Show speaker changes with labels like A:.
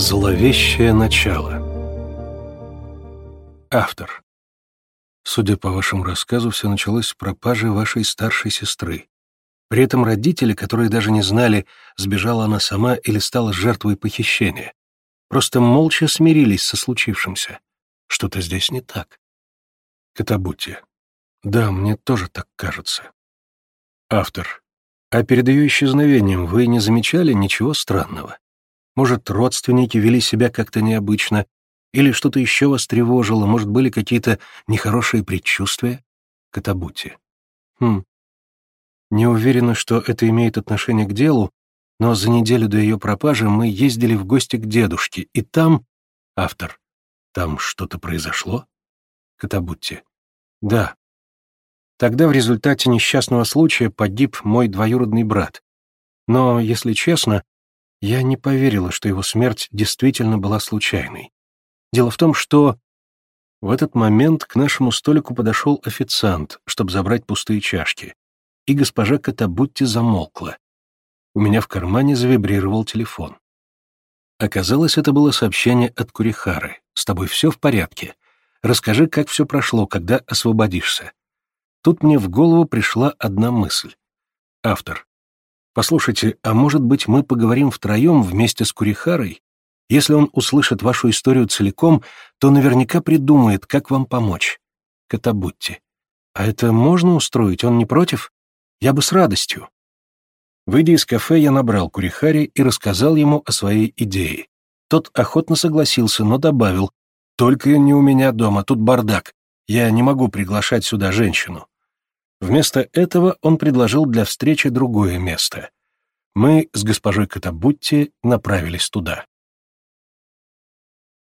A: Зловещее начало Автор Судя по вашему рассказу, все началось с пропажи вашей старшей сестры. При этом родители, которые даже не знали, сбежала она сама или стала жертвой похищения, просто молча смирились со случившимся. Что-то здесь не так. Катабути. Да, мне тоже так кажется. Автор. А перед ее исчезновением вы не замечали ничего странного? Может, родственники вели себя как-то необычно, или что-то еще вас тревожило, может, были какие-то нехорошие предчувствия? Катабути. Хм. Не уверена, что это имеет отношение к делу, но за неделю до ее пропажи мы ездили в гости к дедушке, и там... Автор. Там что-то произошло? Катабутти. Да. Тогда в результате несчастного случая погиб мой двоюродный брат. Но, если честно, я не поверила, что его смерть действительно была случайной. Дело в том, что в этот момент к нашему столику подошел официант, чтобы забрать пустые чашки, и госпожа Катабутти замолкла. У меня в кармане завибрировал телефон. Оказалось, это было сообщение от Курихары. «С тобой все в порядке. Расскажи, как все прошло, когда освободишься». Тут мне в голову пришла одна мысль. Автор. «Послушайте, а может быть, мы поговорим втроем вместе с Курихарой если он услышит вашу историю целиком, то наверняка придумает, как вам помочь. Катабутти. А это можно устроить? Он не против? Я бы с радостью. Выйдя из кафе, я набрал Курихари и рассказал ему о своей идее. Тот охотно согласился, но добавил, «Только не у меня дома, тут бардак. Я не могу приглашать сюда женщину». Вместо этого он предложил для встречи другое место. Мы с госпожой Катабутти направились туда.